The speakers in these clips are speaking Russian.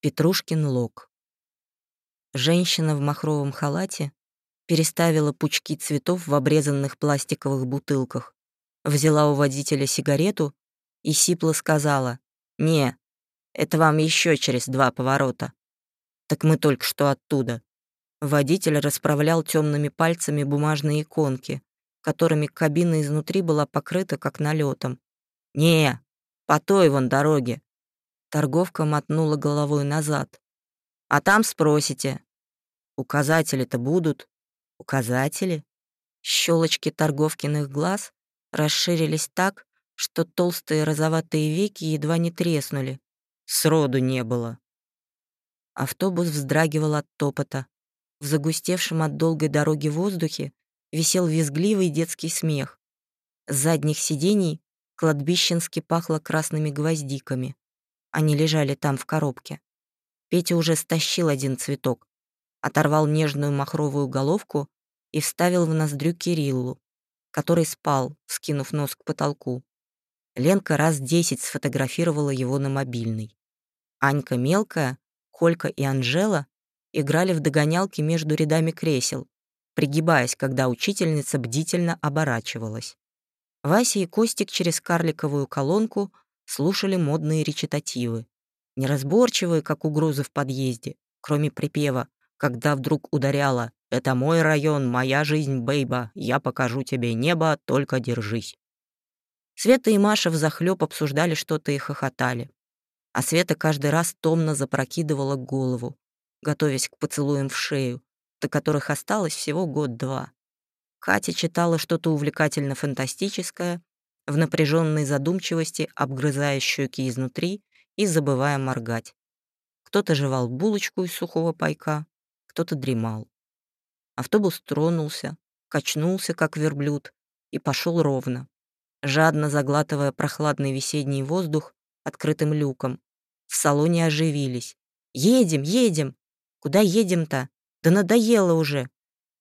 Петрушкин лог. Женщина в махровом халате переставила пучки цветов в обрезанных пластиковых бутылках, взяла у водителя сигарету и сипло сказала «Не, это вам еще через два поворота». «Так мы только что оттуда». Водитель расправлял темными пальцами бумажные иконки, которыми кабина изнутри была покрыта как налетом. «Не, по той вон дороге». Торговка мотнула головой назад. «А там спросите. Указатели-то будут?» «Указатели?» Щелочки торговкиных глаз расширились так, что толстые розоватые веки едва не треснули. Сроду не было. Автобус вздрагивал от топота. В загустевшем от долгой дороги воздухе висел визгливый детский смех. С задних сидений кладбищенски пахло красными гвоздиками. Они лежали там в коробке. Петя уже стащил один цветок, оторвал нежную махровую головку и вставил в ноздрю Кириллу, который спал, скинув нос к потолку. Ленка раз десять сфотографировала его на мобильный. Анька мелкая, Колька и Анжела играли в догонялки между рядами кресел, пригибаясь, когда учительница бдительно оборачивалась. Вася и Костик через карликовую колонку слушали модные речитативы, неразборчивые, как угрозы в подъезде, кроме припева, когда вдруг ударяла «Это мой район, моя жизнь, бейба, я покажу тебе небо, только держись». Света и Маша взахлёб обсуждали что-то и хохотали. А Света каждый раз томно запрокидывала голову, готовясь к поцелуям в шею, до которых осталось всего год-два. Катя читала что-то увлекательно-фантастическое, в напряженной задумчивости обгрызая щеки изнутри и забывая моргать. Кто-то жевал булочку из сухого пайка, кто-то дремал. Автобус тронулся, качнулся, как верблюд, и пошел ровно, жадно заглатывая прохладный весенний воздух открытым люком. В салоне оживились. «Едем, едем! Куда едем-то? Да надоело уже!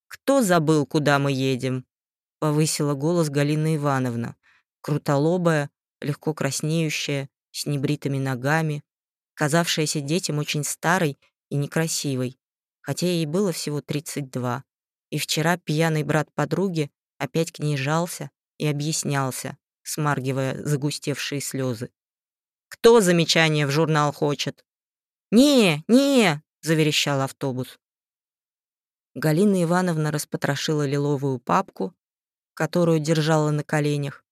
Кто забыл, куда мы едем?» Повысила голос Галина Ивановна, крутолобая, легко краснеющая, с небритыми ногами, казавшаяся детям очень старой и некрасивой, хотя ей было всего 32. И вчера пьяный брат подруги опять к ней жался и объяснялся, смаргивая загустевшие слезы. Кто замечание в журнал хочет?» «Не, не!» — заверещал автобус. Галина Ивановна распотрошила лиловую папку, которую держала на коленях,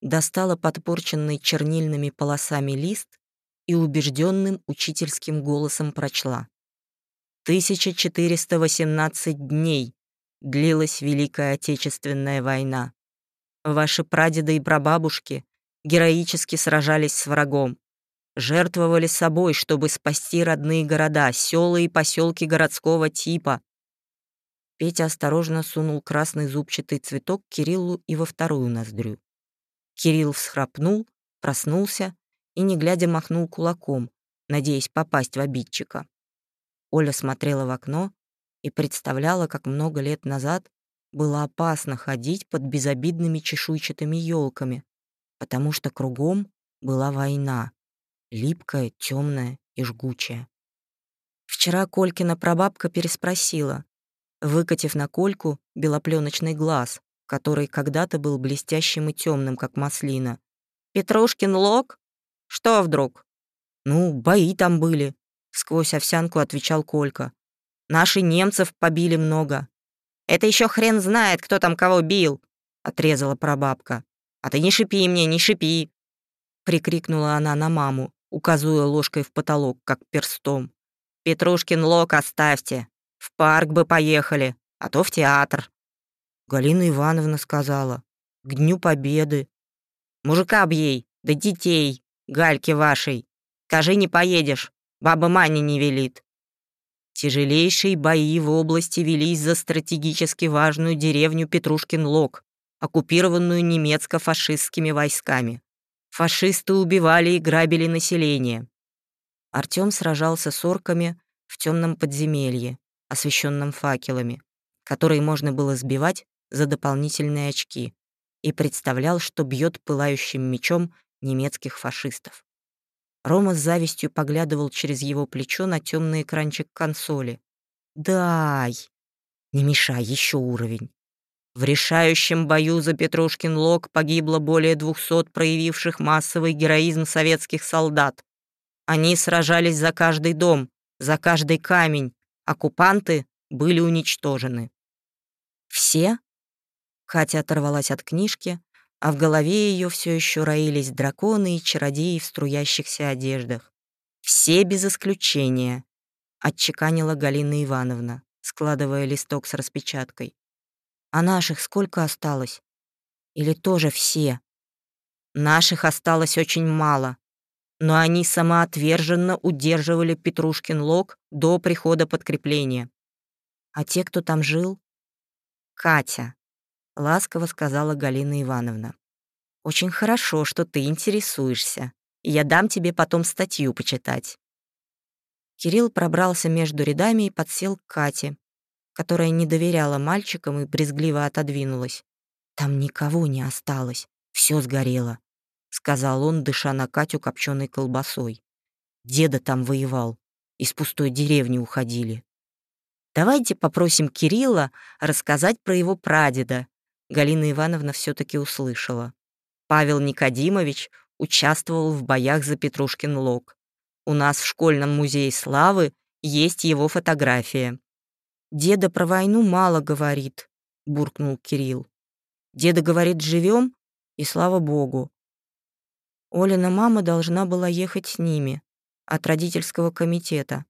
достала подпорченный чернильными полосами лист и убежденным учительским голосом прочла. 1418 дней длилась Великая Отечественная война. Ваши прадеды и прабабушки героически сражались с врагом, жертвовали собой, чтобы спасти родные города, села и поселки городского типа. Петя осторожно сунул красный зубчатый цветок Кириллу и во вторую ноздрю. Кирилл всхрапнул, проснулся и, не глядя, махнул кулаком, надеясь попасть в обидчика. Оля смотрела в окно и представляла, как много лет назад было опасно ходить под безобидными чешуйчатыми елками, потому что кругом была война, липкая, темная и жгучая. Вчера Колькина прабабка переспросила, выкатив на Кольку белопленочный глаз, который когда-то был блестящим и темным, как маслина. «Петрушкин лог? Что вдруг?» «Ну, бои там были», — сквозь овсянку отвечал Колька. «Наши немцев побили много». «Это еще хрен знает, кто там кого бил», — отрезала прабабка. «А ты не шипи мне, не шипи!» Прикрикнула она на маму, указывая ложкой в потолок, как перстом. «Петрушкин лог оставьте. В парк бы поехали, а то в театр». Галина Ивановна сказала. «К Дню Победы». «Мужика бей, да детей, гальки вашей. Скажи, не поедешь, баба Маня не велит». Тяжелейшие бои в области велись за стратегически важную деревню Петрушкин Лог, оккупированную немецко-фашистскими войсками. Фашисты убивали и грабили население. Артём сражался с орками в темном подземелье, освещенном факелами, которые можно было сбивать за дополнительные очки, и представлял, что бьет пылающим мечом немецких фашистов. Рома с завистью поглядывал через его плечо на темный экранчик консоли. «Дай!» «Не мешай, еще уровень!» В решающем бою за Петрушкин Лог погибло более двухсот проявивших массовый героизм советских солдат. Они сражались за каждый дом, за каждый камень. Оккупанты были уничтожены. «Все?» Катя оторвалась от книжки, а в голове ее все еще роились драконы и чародеи в струящихся одеждах. «Все без исключения», — отчеканила Галина Ивановна, складывая листок с распечаткой. «А наших сколько осталось? Или тоже все?» «Наших осталось очень мало, но они самоотверженно удерживали Петрушкин лог до прихода подкрепления. А те, кто там жил? Катя, — ласково сказала Галина Ивановна. «Очень хорошо, что ты интересуешься, я дам тебе потом статью почитать». Кирилл пробрался между рядами и подсел к Кате, которая не доверяла мальчикам и брезгливо отодвинулась. «Там никого не осталось, все сгорело», — сказал он, дыша на Катю копченой колбасой. «Деда там воевал, из пустой деревни уходили». «Давайте попросим Кирилла рассказать про его прадеда», Галина Ивановна все-таки услышала. Павел Никодимович участвовал в боях за Петрушкин лог. У нас в школьном музее славы есть его фотография. «Деда про войну мало говорит», — буркнул Кирилл. «Деда говорит, живем, и слава богу». Олина мама должна была ехать с ними, от родительского комитета,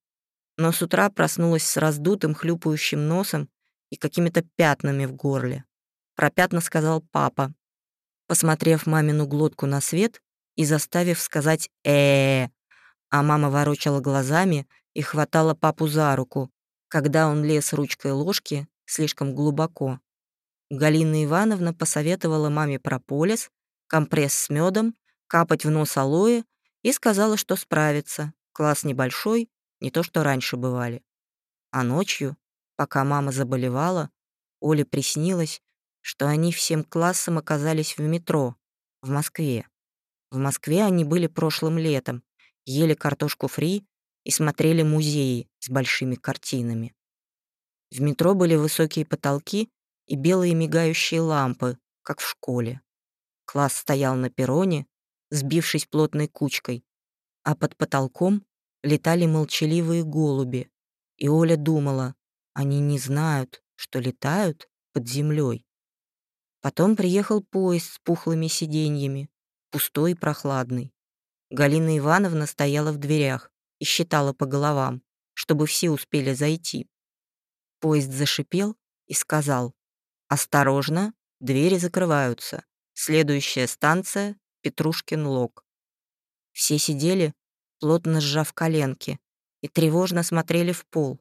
но с утра проснулась с раздутым хлюпающим носом и какими-то пятнами в горле про пятна сказал папа, посмотрев мамину глотку на свет и заставив сказать э, -э, а мама ворочала глазами и хватала папу за руку, когда он лез ручкой ложки слишком глубоко. Галина Ивановна посоветовала маме прополис, компресс с медом, капать в нос алоэ и сказала, что справится. Класс небольшой, не то что раньше бывали. А ночью, пока мама заболевала, Оле приснилось, что они всем классом оказались в метро, в Москве. В Москве они были прошлым летом, ели картошку фри и смотрели музеи с большими картинами. В метро были высокие потолки и белые мигающие лампы, как в школе. Класс стоял на перроне, сбившись плотной кучкой, а под потолком летали молчаливые голуби, и Оля думала, они не знают, что летают под землей. Потом приехал поезд с пухлыми сиденьями, пустой и прохладный. Галина Ивановна стояла в дверях и считала по головам, чтобы все успели зайти. Поезд зашипел и сказал «Осторожно, двери закрываются. Следующая станция — Петрушкин лог». Все сидели, плотно сжав коленки, и тревожно смотрели в пол,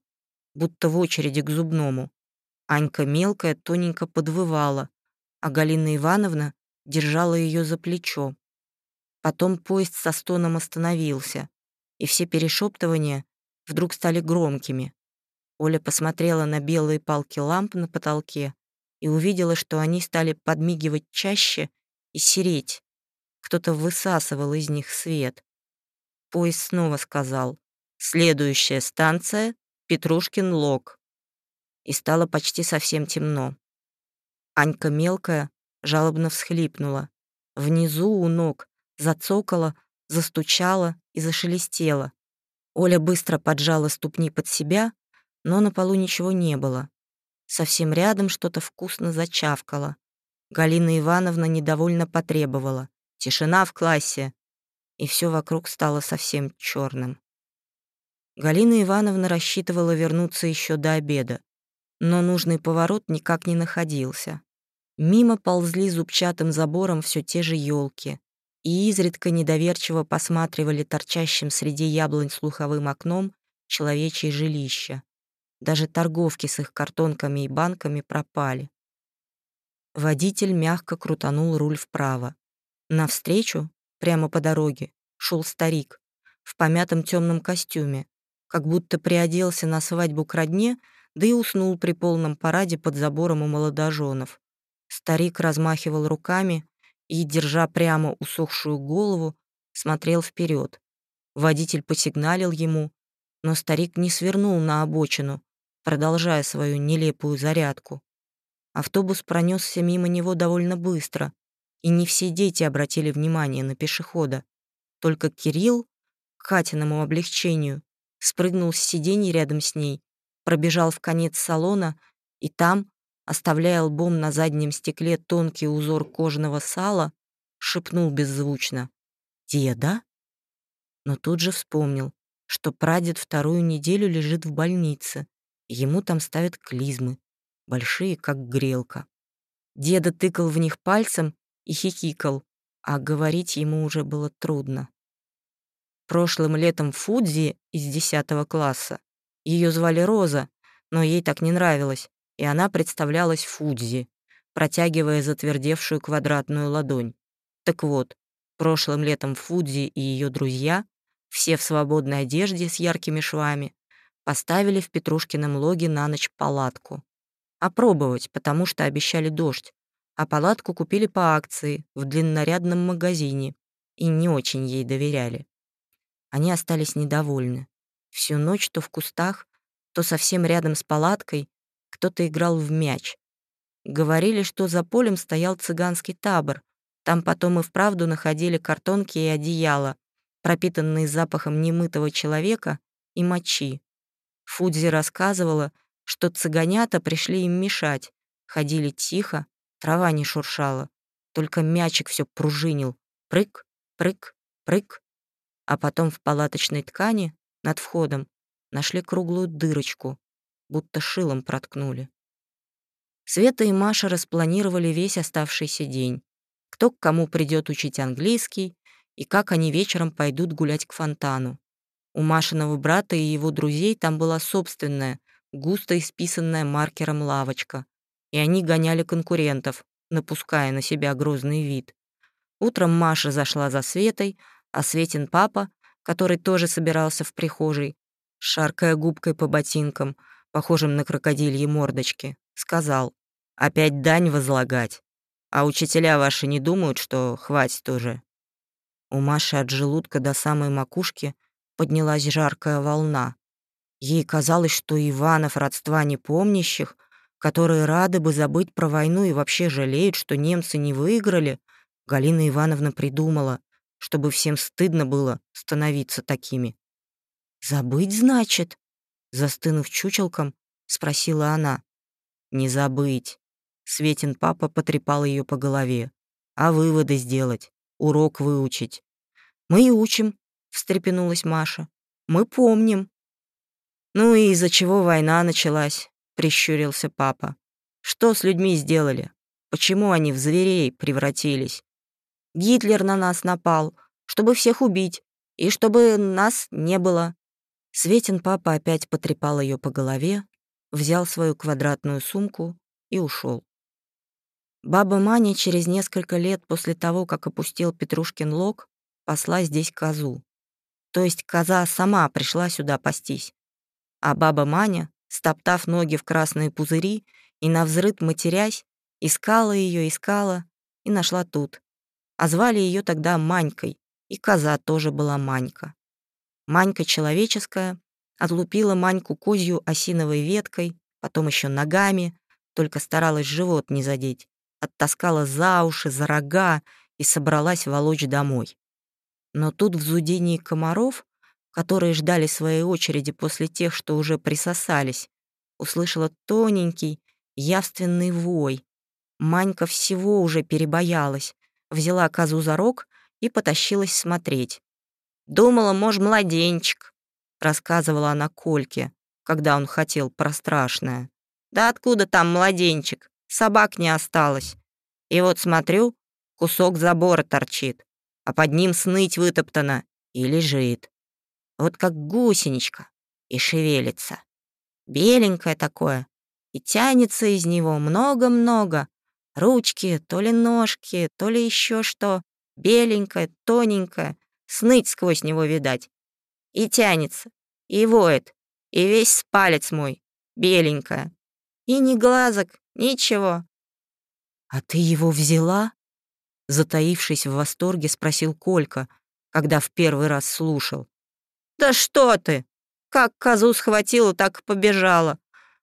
будто в очереди к зубному. Анька мелкая тоненько подвывала, а Галина Ивановна держала ее за плечо. Потом поезд со стоном остановился, и все перешептывания вдруг стали громкими. Оля посмотрела на белые палки ламп на потолке и увидела, что они стали подмигивать чаще и сереть. Кто-то высасывал из них свет. Поезд снова сказал «Следующая станция — Петрушкин лог». И стало почти совсем темно. Анька мелкая жалобно всхлипнула. Внизу у ног зацокала, застучала и зашелестела. Оля быстро поджала ступни под себя, но на полу ничего не было. Совсем рядом что-то вкусно зачавкало. Галина Ивановна недовольно потребовала. «Тишина в классе!» И все вокруг стало совсем черным. Галина Ивановна рассчитывала вернуться еще до обеда, но нужный поворот никак не находился. Мимо ползли зубчатым забором все те же елки, и изредка недоверчиво посматривали торчащим среди яблонь слуховым окном человечье жилища. Даже торговки с их картонками и банками пропали. Водитель мягко крутанул руль вправо. Навстречу, прямо по дороге, шел старик в помятом темном костюме, как будто приоделся на свадьбу к родне, да и уснул при полном параде под забором у молодоженов. Старик размахивал руками и, держа прямо усохшую голову, смотрел вперед. Водитель посигналил ему, но старик не свернул на обочину, продолжая свою нелепую зарядку. Автобус пронесся мимо него довольно быстро, и не все дети обратили внимание на пешехода. Только Кирилл, к Катиному облегчению, спрыгнул с сиденья рядом с ней, пробежал в конец салона и там, оставляя лбом на заднем стекле тонкий узор кожаного сала, шепнул беззвучно «Деда?». Но тут же вспомнил, что прадед вторую неделю лежит в больнице, ему там ставят клизмы, большие, как грелка. Деда тыкал в них пальцем и хихикал, а говорить ему уже было трудно. Прошлым летом Фудзи из 10 класса, ее звали Роза, но ей так не нравилось, и она представлялась Фудзи, протягивая затвердевшую квадратную ладонь. Так вот, прошлым летом Фудзи и ее друзья, все в свободной одежде с яркими швами, поставили в Петрушкином логе на ночь палатку. Опробовать, потому что обещали дождь, а палатку купили по акции в длиннорядном магазине и не очень ей доверяли. Они остались недовольны. Всю ночь то в кустах, то совсем рядом с палаткой кто-то играл в мяч. Говорили, что за полем стоял цыганский табор. Там потом и вправду находили картонки и одеяла, пропитанные запахом немытого человека и мочи. Фудзи рассказывала, что цыганята пришли им мешать. Ходили тихо, трава не шуршала. Только мячик все пружинил. Прыг, прыг, прыг. А потом в палаточной ткани над входом нашли круглую дырочку, будто шилом проткнули. Света и Маша распланировали весь оставшийся день. Кто к кому придет учить английский и как они вечером пойдут гулять к фонтану. У Машиного брата и его друзей там была собственная, густо исписанная маркером лавочка, и они гоняли конкурентов, напуская на себя грозный вид. Утром Маша зашла за Светой, а Светин папа, который тоже собирался в прихожей, шаркая губкой по ботинкам, похожим на крокодильи мордочки, сказал, «Опять дань возлагать. А учителя ваши не думают, что хватит уже?» У Маши от желудка до самой макушки поднялась жаркая волна. Ей казалось, что Иванов родства непомнящих, которые рады бы забыть про войну и вообще жалеют, что немцы не выиграли, Галина Ивановна придумала, чтобы всем стыдно было становиться такими. «Забыть, значит?» Застынув чучелком, спросила она. «Не забыть». Светин папа потрепал ее по голове. «А выводы сделать, урок выучить». «Мы и учим», — встрепенулась Маша. «Мы помним». «Ну и из-за чего война началась?» — прищурился папа. «Что с людьми сделали? Почему они в зверей превратились? Гитлер на нас напал, чтобы всех убить, и чтобы нас не было». Светин папа опять потрепал ее по голове, взял свою квадратную сумку и ушел. Баба Маня через несколько лет после того, как опустил Петрушкин лог, пасла здесь козу. То есть коза сама пришла сюда пастись. А баба Маня, стоптав ноги в красные пузыри и навзрыд матерясь, искала ее, искала и нашла тут. А звали ее тогда Манькой, и коза тоже была Манька. Манька человеческая отлупила Маньку козью осиновой веткой, потом еще ногами, только старалась живот не задеть, оттаскала за уши, за рога и собралась волочь домой. Но тут в зудении комаров которые ждали своей очереди после тех, что уже присосались, услышала тоненький, явственный вой. Манька всего уже перебоялась, взяла козу за рог и потащилась смотреть. «Думала, может, младенчик», — рассказывала она Кольке, когда он хотел про страшное. «Да откуда там младенчик? Собак не осталось. И вот смотрю, кусок забора торчит, а под ним сныть вытоптана и лежит вот как гусеничка, и шевелится. Беленькое такое, и тянется из него много-много. Ручки, то ли ножки, то ли еще что. Беленькое, тоненькое, сныть сквозь него видать. И тянется, и воет, и весь палец мой, беленькое. И ни глазок, ничего. «А ты его взяла?» Затаившись в восторге, спросил Колька, когда в первый раз слушал. «Да что ты! Как козу схватила, так и побежала.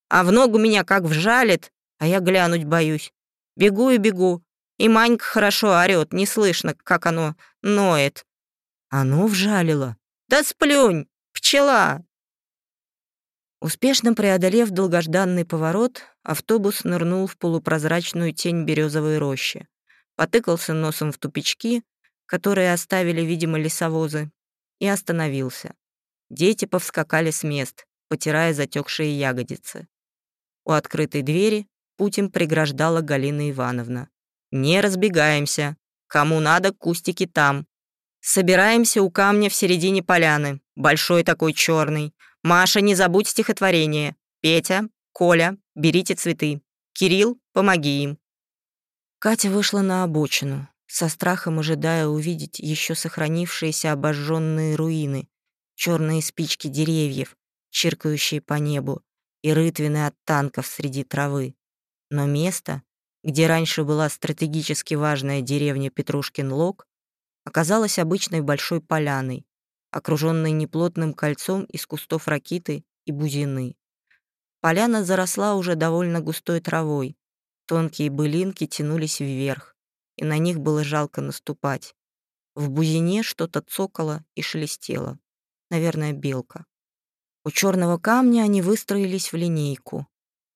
А в ногу меня как вжалит, а я глянуть боюсь. Бегу и бегу. И Манька хорошо орёт, не слышно, как оно ноет. Оно вжалило. Да сплюнь, пчела! Успешно преодолев долгожданный поворот, автобус нырнул в полупрозрачную тень березовой рощи, потыкался носом в тупички, которые оставили, видимо, лесовозы, и остановился. Дети повскакали с мест, потирая затекшие ягодицы. У открытой двери путь им преграждала Галина Ивановна. «Не разбегаемся. Кому надо, кустики там. Собираемся у камня в середине поляны. Большой такой черный. Маша, не забудь стихотворение. Петя, Коля, берите цветы. Кирилл, помоги им». Катя вышла на обочину, со страхом ожидая увидеть еще сохранившиеся обожженные руины, черные спички деревьев, чиркающие по небу, и рытвины от танков среди травы. Но место, где раньше была стратегически важная деревня Петрушкин Лог, оказалось обычной большой поляной, окруженной неплотным кольцом из кустов ракиты и бузины. Поляна заросла уже довольно густой травой, тонкие былинки тянулись вверх, и на них было жалко наступать. В бузине что-то цокало и шелестело. Наверное, белка. У черного камня они выстроились в линейку.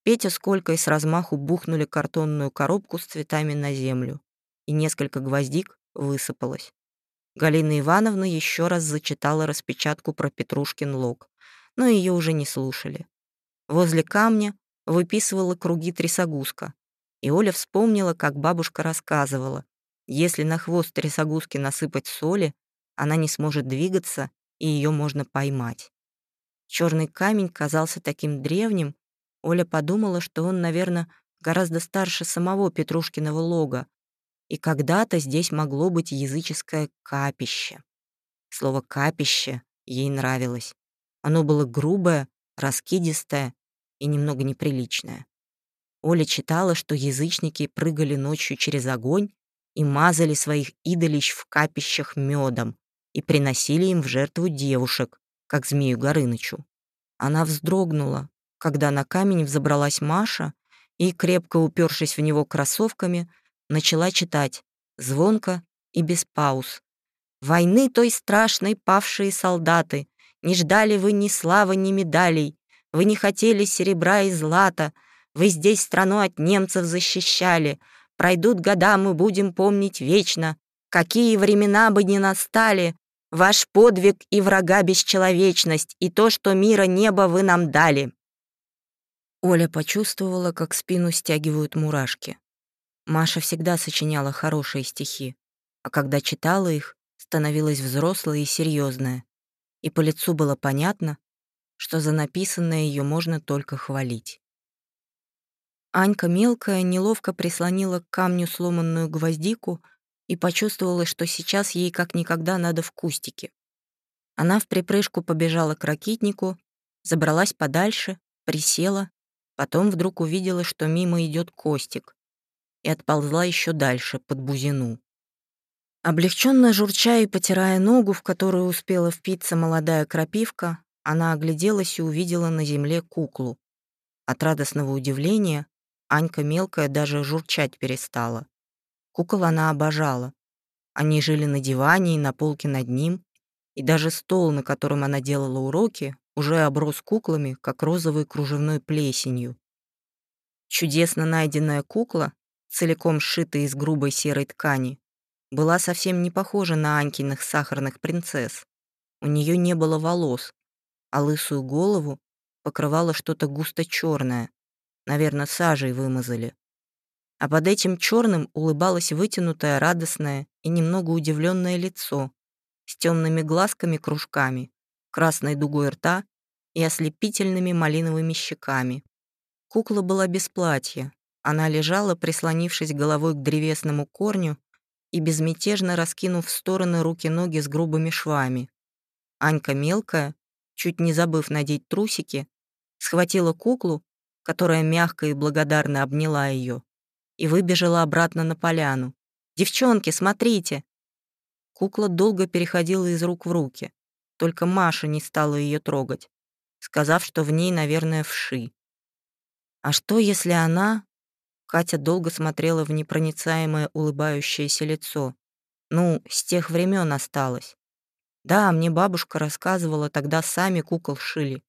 Петя с Колькой с размаху бухнули картонную коробку с цветами на землю, и несколько гвоздик высыпалось. Галина Ивановна еще раз зачитала распечатку про Петрушкин лог, но ее уже не слушали. Возле камня выписывала круги трясогузка, и Оля вспомнила, как бабушка рассказывала, если на хвост трясогузки насыпать соли, она не сможет двигаться, и ее можно поймать. Черный камень казался таким древним, Оля подумала, что он, наверное, гораздо старше самого Петрушкиного лога, и когда-то здесь могло быть языческое капище. Слово «капище» ей нравилось. Оно было грубое, раскидистое и немного неприличное. Оля читала, что язычники прыгали ночью через огонь и мазали своих идолищ в капищах медом и приносили им в жертву девушек, как змею Горынычу. Она вздрогнула, когда на камень взобралась Маша и, крепко упершись в него кроссовками, начала читать, звонко и без пауз. «Войны той страшной павшие солдаты, не ждали вы ни славы, ни медалей, вы не хотели серебра и злата, вы здесь страну от немцев защищали, пройдут года, мы будем помнить вечно, какие времена бы ни настали, Ваш подвиг и врага бесчеловечность, и то, что мира небо вы нам дали». Оля почувствовала, как спину стягивают мурашки. Маша всегда сочиняла хорошие стихи, а когда читала их, становилась взрослой и серьезная, и по лицу было понятно, что за написанное ее можно только хвалить. Анька мелкая неловко прислонила к камню сломанную гвоздику и почувствовала, что сейчас ей как никогда надо в кустике. Она в припрыжку побежала к ракитнику, забралась подальше, присела, потом вдруг увидела, что мимо идет Костик, и отползла еще дальше, под бузину. Облегченно журча и потирая ногу, в которую успела впиться молодая крапивка, она огляделась и увидела на земле куклу. От радостного удивления Анька мелкая даже журчать перестала. Кукол она обожала. Они жили на диване и на полке над ним, и даже стол, на котором она делала уроки, уже оброс куклами, как розовой кружевной плесенью. Чудесно найденная кукла, целиком сшитая из грубой серой ткани, была совсем не похожа на Анькиных сахарных принцесс. У нее не было волос, а лысую голову покрывало что-то густо черное. Наверное, сажей вымазали а под этим черным улыбалось вытянутое, радостное и немного удивленное лицо с темными глазками-кружками, красной дугой рта и ослепительными малиновыми щеками. Кукла была без платья. Она лежала, прислонившись головой к древесному корню и безмятежно раскинув в стороны руки-ноги с грубыми швами. Анька мелкая, чуть не забыв надеть трусики, схватила куклу, которая мягко и благодарно обняла ее, и выбежала обратно на поляну. «Девчонки, смотрите!» Кукла долго переходила из рук в руки. Только Маша не стала ее трогать, сказав, что в ней, наверное, вши. А что, если она... Катя долго смотрела в непроницаемое улыбающееся лицо. Ну, с тех времен осталось. Да, мне бабушка рассказывала, тогда сами кукол шили.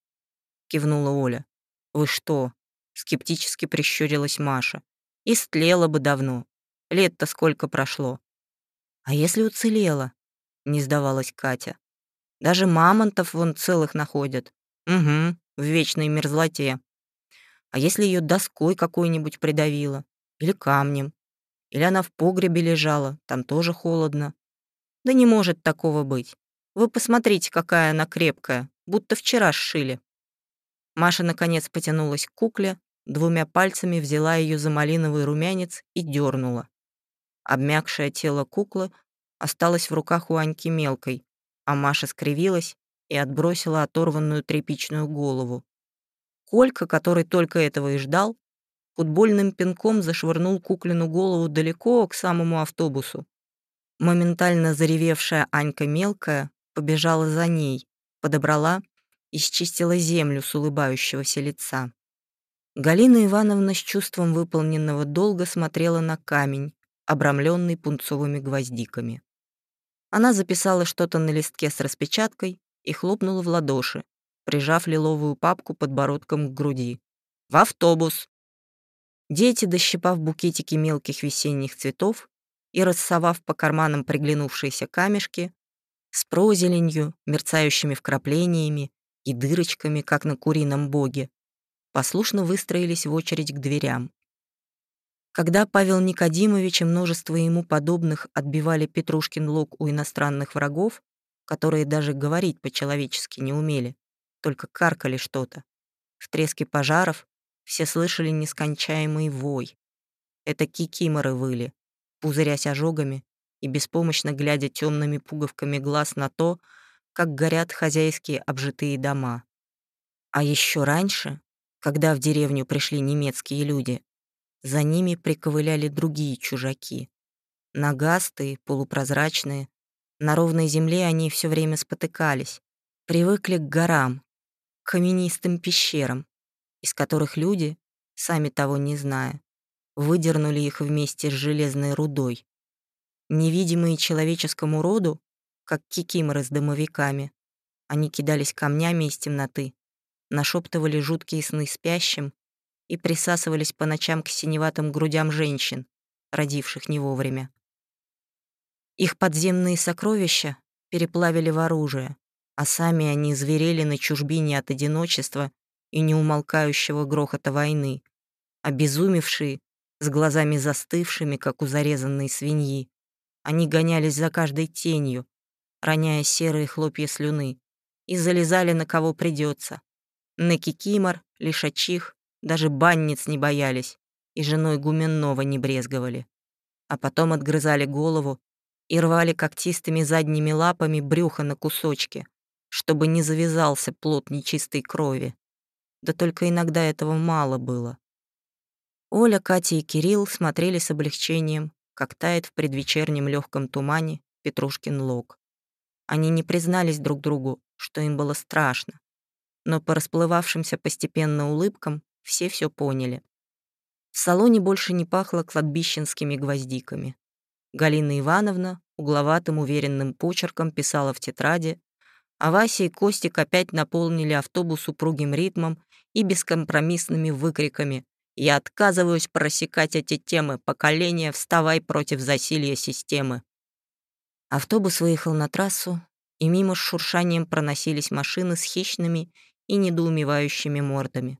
Кивнула Оля. Вы что? Скептически прищурилась Маша. Истлела бы давно. Лет-то сколько прошло. А если уцелела? Не сдавалась Катя. Даже мамонтов вон целых находят. Угу, в вечной мерзлоте. А если ее доской какой-нибудь придавило? Или камнем? Или она в погребе лежала, там тоже холодно? Да не может такого быть. Вы посмотрите, какая она крепкая, будто вчера сшили. Маша, наконец, потянулась к кукле, двумя пальцами взяла ее за малиновый румянец и дернула. Обмякшее тело куклы осталось в руках у Аньки мелкой, а Маша скривилась и отбросила оторванную тряпичную голову. Колька, который только этого и ждал, футбольным пинком зашвырнул куклину голову далеко к самому автобусу. Моментально заревевшая Анька мелкая побежала за ней, подобрала и счистила землю с улыбающегося лица. Галина Ивановна с чувством выполненного долга смотрела на камень, обрамленный пунцовыми гвоздиками. Она записала что-то на листке с распечаткой и хлопнула в ладоши, прижав лиловую папку подбородком к груди. «В автобус!» Дети, дощипав букетики мелких весенних цветов и рассовав по карманам приглянувшиеся камешки, с прозеленью, мерцающими вкраплениями и дырочками, как на курином боге, послушно выстроились в очередь к дверям. Когда Павел Никодимович и множество ему подобных отбивали Петрушкин лог у иностранных врагов, которые даже говорить по-человечески не умели, только каркали что-то, в треске пожаров все слышали нескончаемый вой. Это кикиморы выли, пузырясь ожогами и беспомощно глядя темными пуговками глаз на то, как горят хозяйские обжитые дома. А еще раньше, когда в деревню пришли немецкие люди, за ними приковыляли другие чужаки. Нагастые, полупрозрачные. На ровной земле они все время спотыкались. Привыкли к горам, каменистым пещерам, из которых люди, сами того не зная, выдернули их вместе с железной рудой. Невидимые человеческому роду, как кикиморы с домовиками, они кидались камнями из темноты, нашептывали жуткие сны спящим и присасывались по ночам к синеватым грудям женщин, родивших не вовремя. Их подземные сокровища переплавили в оружие, а сами они зверели на чужбине от одиночества и неумолкающего грохота войны, обезумевшие, с глазами застывшими, как у зарезанной свиньи, они гонялись за каждой тенью, роняя серые хлопья слюны, и залезали на кого придется. На кикимор, лишачих, даже банниц не боялись, и женой Гуменнова не брезговали. А потом отгрызали голову и рвали когтистыми задними лапами брюхо на кусочки, чтобы не завязался плод нечистой крови. Да только иногда этого мало было. Оля, Катя и Кирилл смотрели с облегчением, как тает в предвечернем легком тумане Петрушкин лог. Они не признались друг другу, что им было страшно, но по расплывавшимся постепенно улыбкам все все поняли. В салоне больше не пахло кладбищенскими гвоздиками. Галина Ивановна угловатым уверенным почерком писала в тетради, а Вася и Костик опять наполнили автобус упругим ритмом и бескомпромиссными выкриками «Я отказываюсь просекать эти темы, поколение, вставай против засилья системы». Автобус выехал на трассу, и мимо с шуршанием проносились машины с хищными и недоумевающими мордами.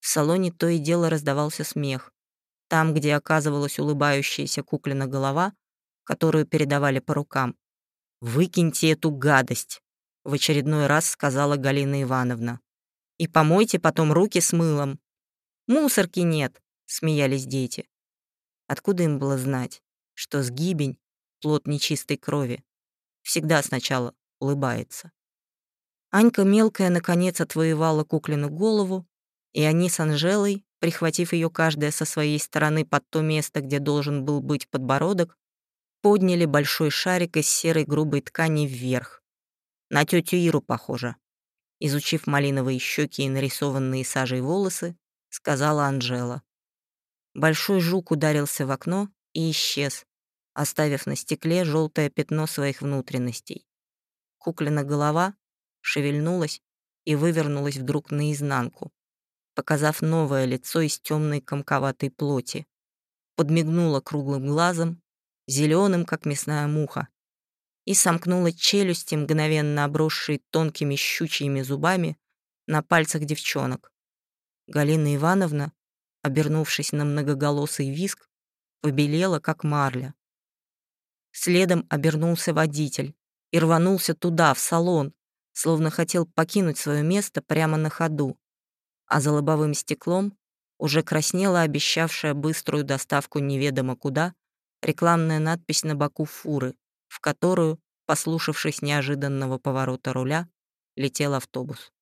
В салоне то и дело раздавался смех. Там, где оказывалась улыбающаяся куклина голова, которую передавали по рукам. «Выкиньте эту гадость», — в очередной раз сказала Галина Ивановна. «И помойте потом руки с мылом». «Мусорки нет», — смеялись дети. Откуда им было знать, что сгибень — плод нечистой крови? Всегда сначала улыбается. Анька мелкая, наконец, отвоевала куклину голову, и они с Анжелой, прихватив ее каждая со своей стороны под то место, где должен был быть подбородок, подняли большой шарик из серой грубой ткани вверх. На тетю Иру похоже. Изучив малиновые щеки и нарисованные сажей волосы, сказала Анжела. Большой жук ударился в окно и исчез, оставив на стекле желтое пятно своих внутренностей. Куклина голова шевельнулась и вывернулась вдруг наизнанку, показав новое лицо из темной комковатой плоти. Подмигнула круглым глазом, зеленым, как мясная муха, и сомкнула челюсти, мгновенно обросшие тонкими щучьими зубами, на пальцах девчонок. Галина Ивановна, обернувшись на многоголосый виск, побелела, как марля. Следом обернулся водитель и рванулся туда, в салон, словно хотел покинуть свое место прямо на ходу. А за лобовым стеклом уже краснела обещавшая быструю доставку неведомо куда рекламная надпись на боку фуры, в которую, послушавшись неожиданного поворота руля, летел автобус.